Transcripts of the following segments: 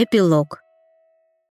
Эпилог.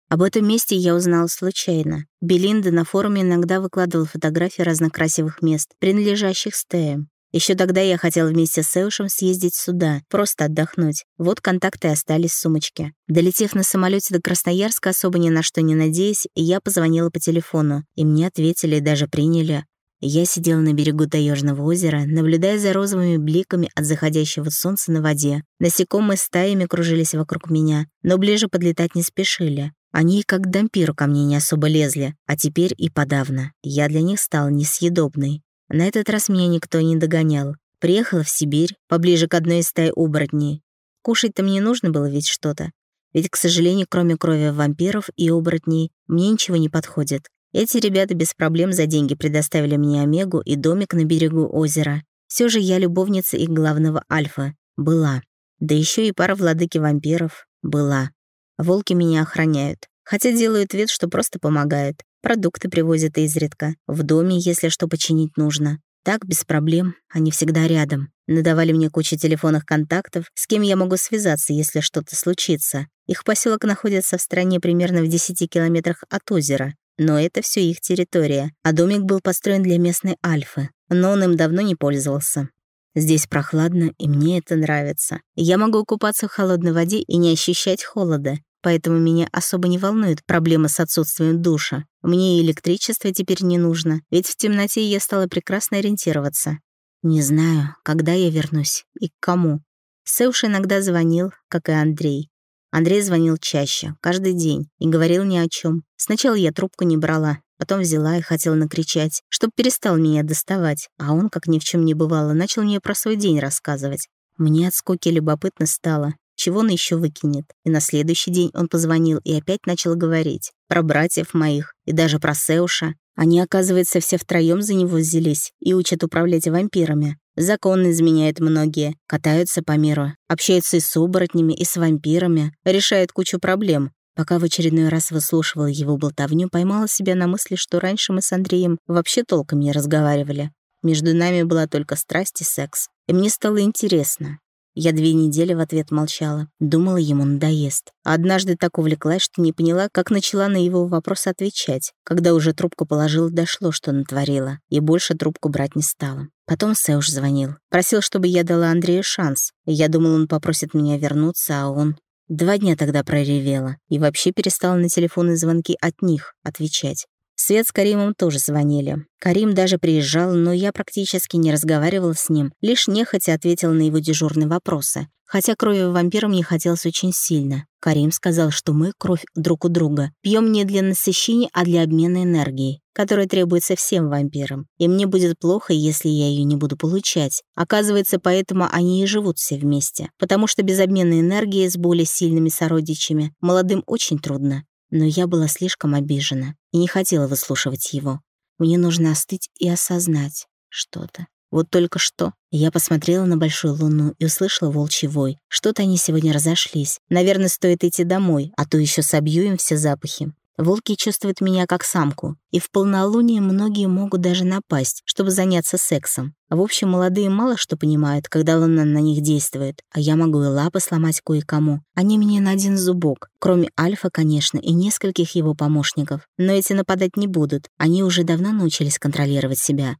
Об этом месте я узнала случайно. Белинда на форуме иногда выкладывал фотографии разных красивых мест, принадлежащих стеям. Еще тогда я хотела вместе с Эушем съездить сюда, просто отдохнуть. Вот контакты остались в сумочке. Долетев на самолете до Красноярска, особо ни на что не надеясь, я позвонила по телефону, и мне ответили и даже приняли. Я сидела на берегу Таежного озера, наблюдая за розовыми бликами от заходящего солнца на воде. Насекомые стаями кружились вокруг меня, но ближе подлетать не спешили. Они как дампиру ко мне не особо лезли, а теперь и подавно. Я для них стала несъедобной. На этот раз меня никто не догонял. Приехала в Сибирь, поближе к одной из стай оборотней. Кушать-то мне нужно было ведь что-то. Ведь, к сожалению, кроме крови вампиров и оборотней, мне ничего не подходит. Эти ребята без проблем за деньги предоставили мне Омегу и домик на берегу озера. Все же я любовница их главного Альфа. Была. Да еще и пара владыки вампиров. Была. Волки меня охраняют. Хотя делают вид, что просто помогают. Продукты привозят изредка. В доме, если что починить нужно. Так, без проблем, они всегда рядом. Надавали мне кучу телефонных контактов, с кем я могу связаться, если что-то случится. Их поселок находится в стране примерно в 10 километрах от озера. Но это все их территория, а домик был построен для местной альфы, но он им давно не пользовался. Здесь прохладно, и мне это нравится. Я могу купаться в холодной воде и не ощущать холода, поэтому меня особо не волнует проблема с отсутствием душа. Мне и электричество теперь не нужно, ведь в темноте я стала прекрасно ориентироваться. Не знаю, когда я вернусь и к кому. Сэуш иногда звонил, как и Андрей. Андрей звонил чаще, каждый день, и говорил ни о чем. Сначала я трубку не брала, потом взяла и хотела накричать, чтоб перестал меня доставать, а он, как ни в чем не бывало, начал мне про свой день рассказывать. Мне от скуки любопытно стало, чего он еще выкинет. И на следующий день он позвонил и опять начал говорить. Про братьев моих и даже про Сеуша. Они, оказывается, все втроем за него взялись и учат управлять вампирами. Законы изменяют многие, катаются по миру, общаются и с оборотнями, и с вампирами, решают кучу проблем. Пока в очередной раз выслушивала его болтовню, поймала себя на мысли, что раньше мы с Андреем вообще толком не разговаривали. Между нами была только страсть и секс. И мне стало интересно, я две недели в ответ молчала, думала, ему надоест. Однажды так увлеклась, что не поняла, как начала на его вопрос отвечать. Когда уже трубку положила, дошло, что натворила, и больше трубку брать не стала. Потом Сэуш звонил. Просил, чтобы я дала Андрею шанс. Я думала, он попросит меня вернуться, а он... Два дня тогда проревела и вообще перестала на телефонные звонки от них отвечать. Свет с Каримом тоже звонили. Карим даже приезжал, но я практически не разговаривала с ним, лишь нехотя ответила на его дежурные вопросы. Хотя крови вампира мне хотелось очень сильно. Карим сказал, что мы кровь друг у друга. Пьем не для насыщения, а для обмена энергией, которая требуется всем вампирам. И мне будет плохо, если я ее не буду получать. Оказывается, поэтому они и живут все вместе. Потому что без обмена энергии с более сильными сородичами молодым очень трудно. Но я была слишком обижена и не хотела выслушивать его. Мне нужно остыть и осознать что-то. Вот только что я посмотрела на большую луну и услышала волчий вой. Что-то они сегодня разошлись. Наверное, стоит идти домой, а то еще собью им все запахи. Волки чувствуют меня как самку, и в полнолуние многие могут даже напасть, чтобы заняться сексом. В общем, молодые мало что понимают, когда луна на них действует, а я могу и лапы сломать кое-кому. Они мне на один зубок, кроме Альфа, конечно, и нескольких его помощников. Но эти нападать не будут, они уже давно научились контролировать себя.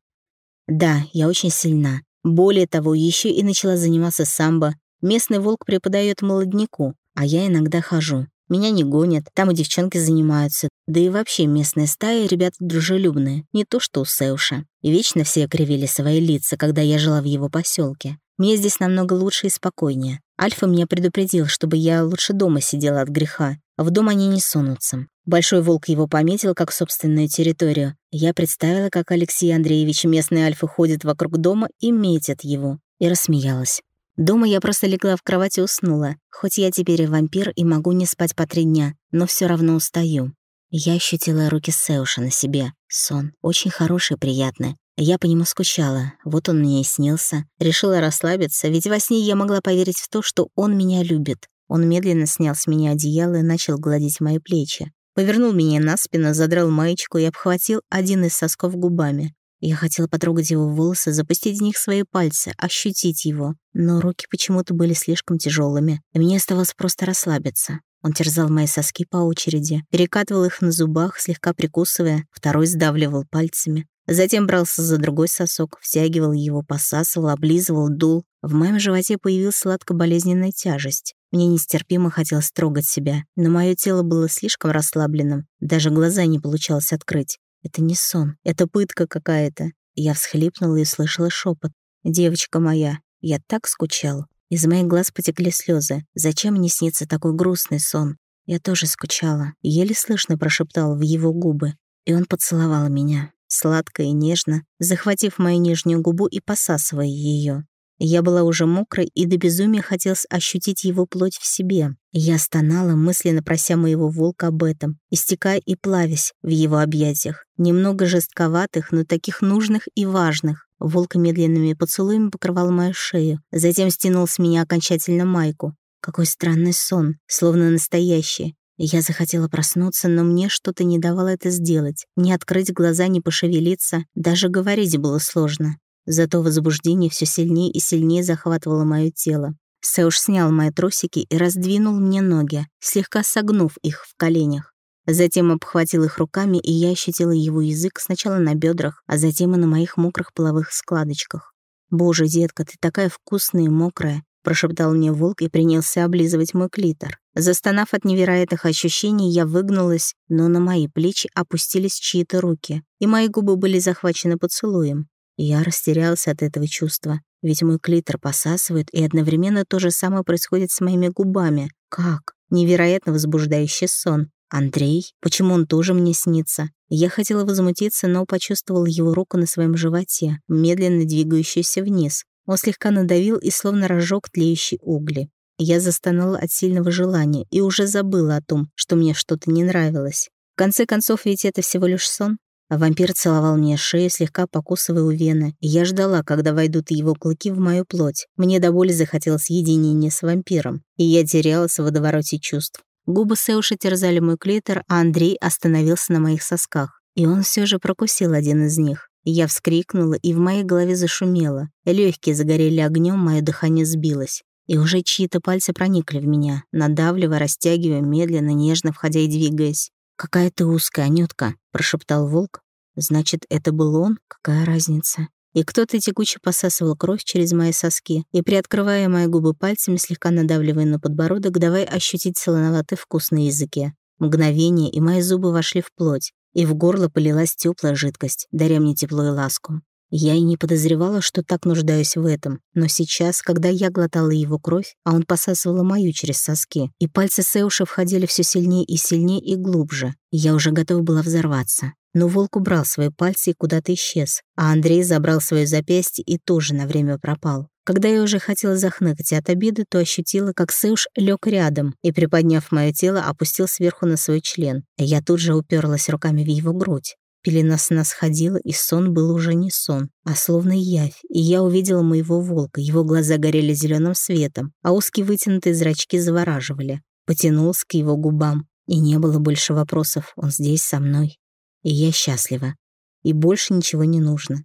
Да, я очень сильна. Более того, еще и начала заниматься самбо. Местный волк преподает молодняку, а я иногда хожу. Меня не гонят, там и девчонки занимаются. Да и вообще местная стая ребята дружелюбные, не то что у Сеуша. И вечно все кривили свои лица, когда я жила в его поселке. Мне здесь намного лучше и спокойнее. Альфа меня предупредил, чтобы я лучше дома сидела от греха. А в дом они не сунутся. Большой волк его пометил как собственную территорию. Я представила, как Алексей Андреевич местный Альфа ходит вокруг дома и метит его. И рассмеялась. Дома я просто легла в кровать и уснула. Хоть я теперь и вампир и могу не спать по три дня, но все равно устаю. Я ощутила руки Сеуша на себе. Сон. Очень хороший приятный. Я по нему скучала. Вот он мне и снился. Решила расслабиться, ведь во сне я могла поверить в то, что он меня любит. Он медленно снял с меня одеяло и начал гладить мои плечи. Повернул меня на спину, задрал маечку и обхватил один из сосков губами. Я хотела потрогать его волосы, запустить в них свои пальцы, ощутить его, но руки почему-то были слишком тяжелыми, и мне оставалось просто расслабиться. Он терзал мои соски по очереди, перекатывал их на зубах, слегка прикусывая, второй сдавливал пальцами. Затем брался за другой сосок, втягивал его, посасывал, облизывал, дул. В моем животе появилась сладко-болезненная тяжесть. Мне нестерпимо хотелось трогать себя, но мое тело было слишком расслабленным, даже глаза не получалось открыть. Это не сон, это пытка какая-то. Я всхлипнула и услышала шепот. «Девочка моя, я так скучал». Из моих глаз потекли слезы. Зачем мне снится такой грустный сон? Я тоже скучала. Еле слышно прошептал в его губы. И он поцеловал меня сладко и нежно, захватив мою нижнюю губу и посасывая ее. Я была уже мокрой и до безумия хотелось ощутить его плоть в себе. Я стонала, мысленно прося моего волка об этом, истекая и плавясь в его объятиях, немного жестковатых, но таких нужных и важных. Волк медленными поцелуями покрывал мою шею, затем стянул с меня окончательно майку. Какой странный сон, словно настоящий. Я захотела проснуться, но мне что-то не давало это сделать. Не открыть глаза, не пошевелиться, даже говорить было сложно. Зато возбуждение все сильнее и сильнее захватывало мое тело. Сэуш снял мои трусики и раздвинул мне ноги, слегка согнув их в коленях. Затем обхватил их руками, и я ощутила его язык сначала на бедрах, а затем и на моих мокрых половых складочках. «Боже, детка, ты такая вкусная и мокрая прошептал мне волк и принялся облизывать мой клитор. Застонав от невероятных ощущений, я выгнулась, но на мои плечи опустились чьи-то руки, и мои губы были захвачены поцелуем. Я растерялся от этого чувства, ведь мой клитор посасывает, и одновременно то же самое происходит с моими губами. Как? Невероятно возбуждающий сон. Андрей? Почему он тоже мне снится? Я хотела возмутиться, но почувствовал его руку на своем животе, медленно двигающуюся вниз. Он слегка надавил и словно разжег тлеющие угли. Я застонала от сильного желания и уже забыла о том, что мне что-то не нравилось. В конце концов, ведь это всего лишь сон. А вампир целовал мне шею, слегка покусывая у вены, я ждала, когда войдут его клыки в мою плоть. Мне до боли захотелось единения с вампиром, и я терялась в водовороте чувств. Губы Сеуши терзали мой клитор, а Андрей остановился на моих сосках. И он все же прокусил один из них. Я вскрикнула, и в моей голове зашумело. Легкие загорели огнем, мое дыхание сбилось. И уже чьи-то пальцы проникли в меня, надавливая, растягивая, медленно, нежно входя и двигаясь. «Какая ты узкая, Анютка», — прошептал волк. «Значит, это был он? Какая разница?» И кто-то текуче посасывал кровь через мои соски и, приоткрывая мои губы пальцами, слегка надавливая на подбородок, давай ощутить солоноватый вкус на языке. Мгновение, и мои зубы вошли в плоть и в горло полилась теплая жидкость, даря мне тепло и ласку. Я и не подозревала, что так нуждаюсь в этом, но сейчас, когда я глотала его кровь, а он посасывал мою через соски, и пальцы Сеуша входили все сильнее и сильнее и глубже, я уже готова была взорваться. Но волк убрал свои пальцы и куда-то исчез, а Андрей забрал свое запястье и тоже на время пропал. Когда я уже хотела захныкать от обиды, то ощутила, как Сэуш лег рядом и, приподняв мое тело, опустил сверху на свой член. Я тут же уперлась руками в его грудь. Пелена сна сходила, и сон был уже не сон, а словно явь, и я увидела моего волка, его глаза горели зеленым светом, а узкие вытянутые зрачки завораживали. Потянулся к его губам, и не было больше вопросов, он здесь со мной. И я счастлива. И больше ничего не нужно.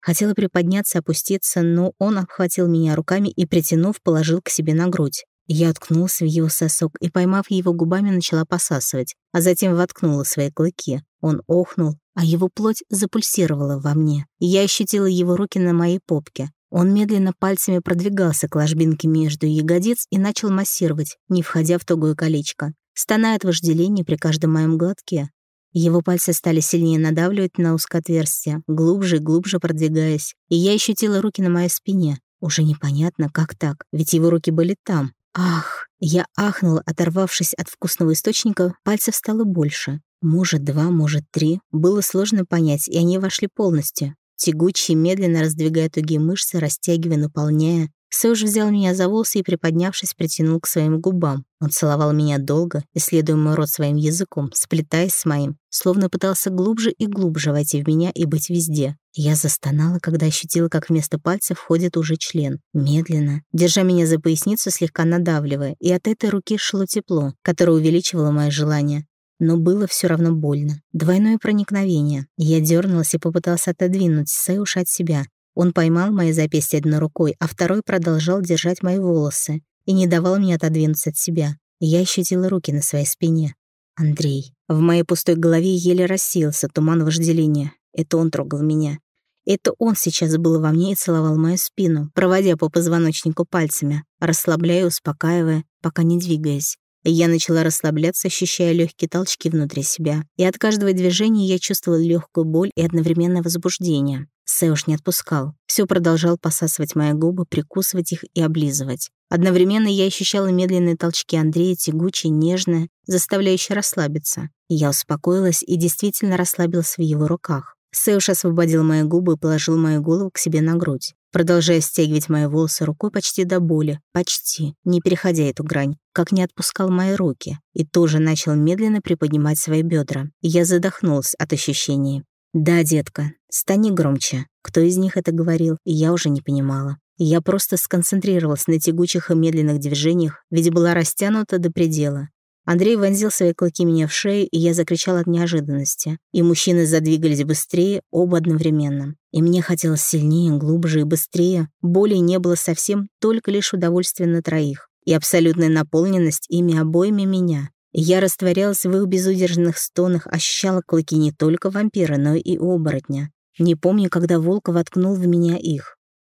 Хотела приподняться, опуститься, но он обхватил меня руками и, притянув, положил к себе на грудь. Я уткнулась в его сосок и, поймав его губами, начала посасывать, а затем воткнула свои клыки. Он охнул, а его плоть запульсировала во мне, и я ощутила его руки на моей попке. Он медленно пальцами продвигался к ложбинке между ягодиц и начал массировать, не входя в тугое колечко, стоная от вожделения при каждом моем глотке. Его пальцы стали сильнее надавливать на узкоотверстие, глубже и глубже продвигаясь, и я ощутила руки на моей спине. Уже непонятно, как так, ведь его руки были там. Ах! Я ахнула, оторвавшись от вкусного источника, пальцев стало больше. Может, два, может, три. Было сложно понять, и они вошли полностью. Тягучие, медленно раздвигая тугие мышцы, растягивая, наполняя. Сэуж взял меня за волосы и, приподнявшись, притянул к своим губам. Он целовал меня долго, исследуя мой рот своим языком, сплетаясь с моим, словно пытался глубже и глубже войти в меня и быть везде. Я застонала, когда ощутила, как вместо пальцев входит уже член. Медленно, держа меня за поясницу, слегка надавливая, и от этой руки шло тепло, которое увеличивало мое желание. Но было все равно больно. Двойное проникновение. Я дернулась и попыталась отодвинуть Сэуша от себя, он поймал мои запястья одной рукой, а второй продолжал держать мои волосы и не давал мне отодвинуться от себя. Я ощутила руки на своей спине. Андрей. В моей пустой голове еле рассеялся туман вожделения. Это он трогал меня. Это он сейчас был во мне и целовал мою спину, проводя по позвоночнику пальцами, расслабляя, успокаивая, пока не двигаясь. Я начала расслабляться, ощущая легкие толчки внутри себя. И от каждого движения я чувствовала легкую боль и одновременное возбуждение. Сэуш не отпускал. Все продолжал посасывать мои губы, прикусывать их и облизывать. Одновременно я ощущала медленные толчки Андрея, тягучие, нежные, заставляющие расслабиться. Я успокоилась и действительно расслабилась в его руках. Сэуш освободил мои губы и положил мою голову к себе на грудь, продолжая стягивать мои волосы рукой почти до боли, почти, не переходя эту грань, как не отпускал мои руки, и тоже начал медленно приподнимать свои бедра. Я задохнулась от ощущений. «Да, детка, стани громче». Кто из них это говорил, я уже не понимала. Я просто сконцентрировалась на тягучих и медленных движениях, ведь была растянута до предела. Андрей вонзил свои клыки мне в шею, и я закричал от неожиданности. И мужчины задвигались быстрее, оба одновременно. И мне хотелось сильнее, глубже и быстрее. Боли не было совсем, только лишь удовольствие на троих. И абсолютная наполненность ими обоими меня. Я растворялась в их безудержных стонах, ощущала клыки не только вампира, но и оборотня. Не помню, когда волк воткнул в меня их.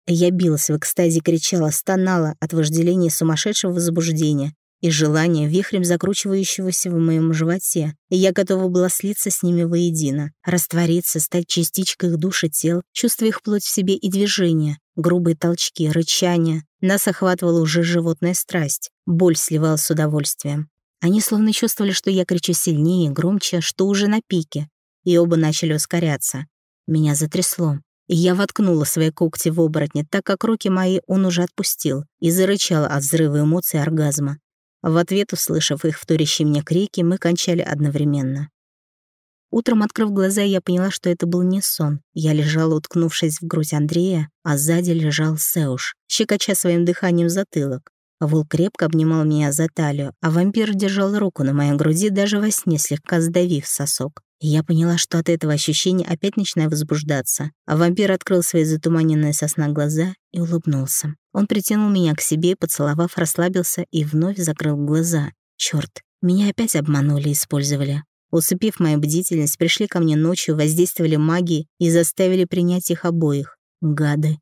Я билась в экстазе, кричала, стонала от вожделения сумасшедшего возбуждения, и желание, вихрем закручивающегося в моем животе, и я готова была слиться с ними воедино, раствориться, стать частичкой их души тел, чувствуя их плоть в себе и движения, грубые толчки, рычания. Нас охватывала уже животная страсть, боль сливалась с удовольствием. Они словно чувствовали, что я кричу сильнее, громче, что уже на пике, и оба начали ускоряться. Меня затрясло, и я воткнула свои когти в оборотня, так как руки мои он уже отпустил, и зарычала от взрыва эмоций оргазма. В ответ, услышав их вторящие мне крики, мы кончали одновременно. Утром, открыв глаза, я поняла, что это был не сон. Я лежала, уткнувшись в грудь Андрея, а сзади лежал Сеуш, щекоча своим дыханием затылок. Волк крепко обнимал меня за талию, а вампир держал руку на моей груди, даже во сне слегка сдавив сосок. Я поняла, что от этого ощущения опять начинаю возбуждаться. А вампир открыл свои затуманенные сосна глаза и улыбнулся. Он притянул меня к себе, поцеловав, расслабился и вновь закрыл глаза. Чёрт, меня опять обманули и использовали. Усыпив мою бдительность, пришли ко мне ночью, воздействовали магией и заставили принять их обоих. Гады.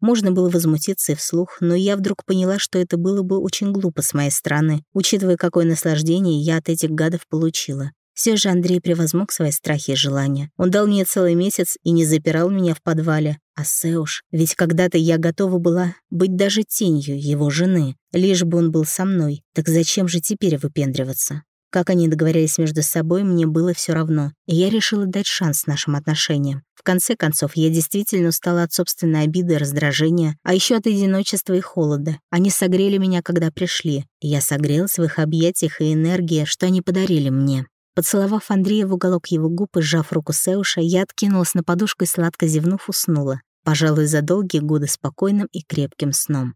Можно было возмутиться и вслух, но я вдруг поняла, что это было бы очень глупо с моей стороны, учитывая, какое наслаждение я от этих гадов получила. Все же Андрей превозмог свои страхи и желания. Он дал мне целый месяц и не запирал меня в подвале. А Сеуш, ведь когда-то я готова была быть даже тенью его жены, лишь бы он был со мной. Так зачем же теперь выпендриваться? Как они договорились между собой, мне было все равно, и я решила дать шанс нашим отношениям. В конце концов, я действительно устала от собственной обиды и раздражения, а еще от одиночества и холода. Они согрели меня, когда пришли, и я согрелась в их объятиях и энергии, что они подарили мне. Поцеловав Андрея в уголок его губ и сжав руку Сеуша, я откинулась на подушку и сладко зевнув уснула, пожалуй, за долгие годы спокойным и крепким сном.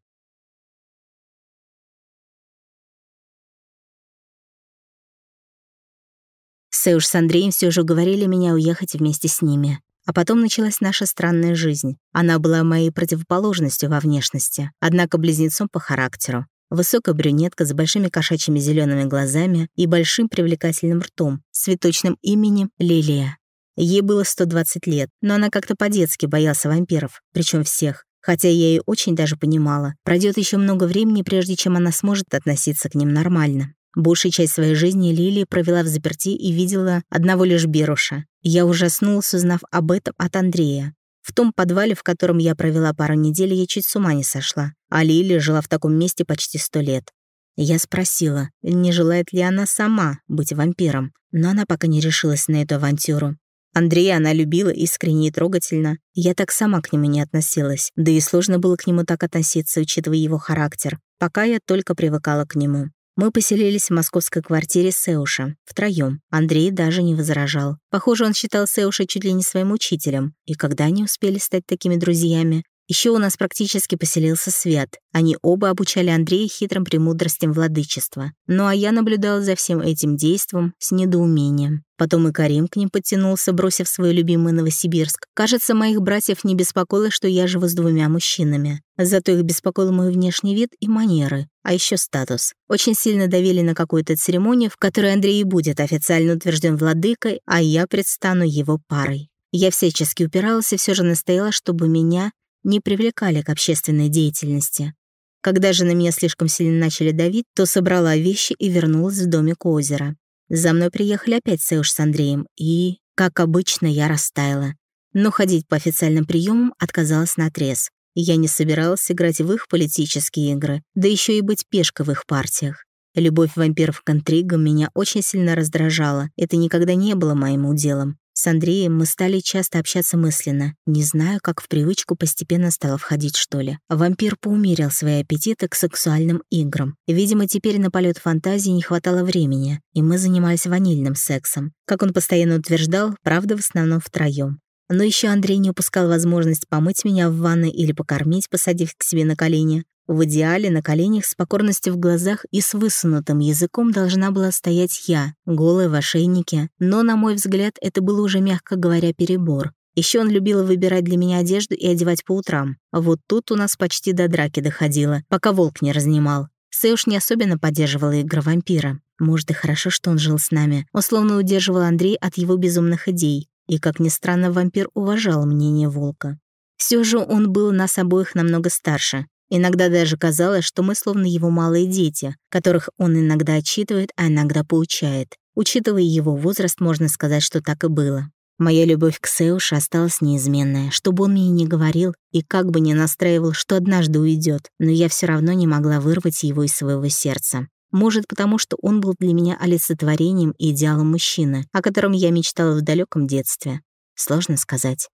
Сеуш с Андреем все же уговорили меня уехать вместе с ними. А потом началась наша странная жизнь. Она была моей противоположностью во внешности, однако близнецом по характеру. Высокая брюнетка с большими кошачьими зелеными глазами и большим привлекательным ртом, с цветочным именем Лилия. Ей было 120 лет, но она как-то по-детски боялась вампиров, причем всех. Хотя я ее очень даже понимала. Пройдет еще много времени, прежде чем она сможет относиться к ним нормально. Большую часть своей жизни Лилия провела в заперти и видела одного лишь Беруша. Я ужаснулась, узнав об этом от Андрея. В том подвале, в котором я провела пару недель, я чуть с ума не сошла. А Лили жила в таком месте почти сто лет. Я спросила, не желает ли она сама быть вампиром, но она пока не решилась на эту авантюру. Андрея она любила искренне и трогательно. Я так сама к нему не относилась, да и сложно было к нему так относиться, учитывая его характер, пока я только привыкала к нему. Мы поселились в московской квартире Сеуша, втроем. Андрей даже не возражал. Похоже, он считал Сеуша чуть ли не своим учителем. И когда они успели стать такими друзьями? Еще у нас практически поселился Свят. Они оба обучали Андрея хитрым премудростям владычества. Ну а я наблюдала за всем этим действом с недоумением. Потом и Карим к ним подтянулся, бросив свой любимый Новосибирск. Кажется, моих братьев не беспокоило, что я живу с двумя мужчинами. Зато их беспокоил мой внешний вид и манеры, а еще статус. Очень сильно давили на какую-то церемонию, в которой Андрей будет официально утвержден владыкой, а я предстану его парой. Я всячески упиралась и все же настояла, чтобы меня не привлекали к общественной деятельности. Когда же на меня слишком сильно начали давить, то собрала вещи и вернулась в домик у озера. За мной приехали опять Сэуш с Андреем, и, как обычно, я растаяла. Но ходить по официальным приемам отказалась наотрез. Я не собиралась играть в их политические игры, да еще и быть пешкой в их партиях. Любовь вампиров к интригам меня очень сильно раздражала. Это никогда не было моим уделом. С Андреем мы стали часто общаться мысленно. Не знаю, как в привычку постепенно стало входить, что ли. Вампир поумерил свои аппетиты к сексуальным играм. Видимо, теперь на полет фантазии не хватало времени, и мы занимались ванильным сексом. Как он постоянно утверждал, правда, в основном втроем. Но еще Андрей не упускал возможность помыть меня в ванной или покормить, посадив к себе на колени. В идеале на коленях с покорностью в глазах и с высунутым языком должна была стоять я, голая в ошейнике, но, на мой взгляд, это было уже, мягко говоря, перебор. Еще он любил выбирать для меня одежду и одевать по утрам. Вот тут у нас почти до драки доходило, пока волк не разнимал. Сэуш не особенно поддерживала игры вампира. Может, и хорошо, что он жил с нами. Он словно удерживал Андрей от его безумных идей. И, как ни странно, вампир уважал мнение волка. Все же он был нас обоих намного старше, Иногда даже казалось, что мы словно его малые дети, которых он иногда отчитывает, а иногда поучает. Учитывая его возраст, можно сказать, что так и было. Моя любовь к Сеуше осталась неизменная, что бы он мне ни говорил и как бы ни настраивал, что однажды уйдет, но я все равно не могла вырвать его из своего сердца. Может, потому что он был для меня олицетворением и идеалом мужчины, о котором я мечтала в далеком детстве. Сложно сказать.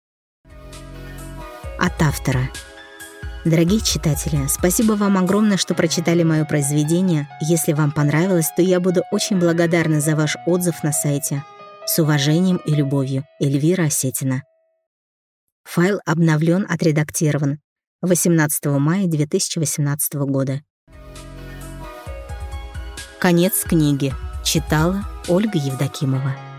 От автора. Дорогие читатели, спасибо вам огромное, что прочитали мое произведение. Если вам понравилось, то я буду очень благодарна за ваш отзыв на сайте. С уважением и любовью, Эльвира Осетина. Файл обновлен, отредактирован. 18 мая 2018 года. Конец книги. Читала Ольга Евдокимова.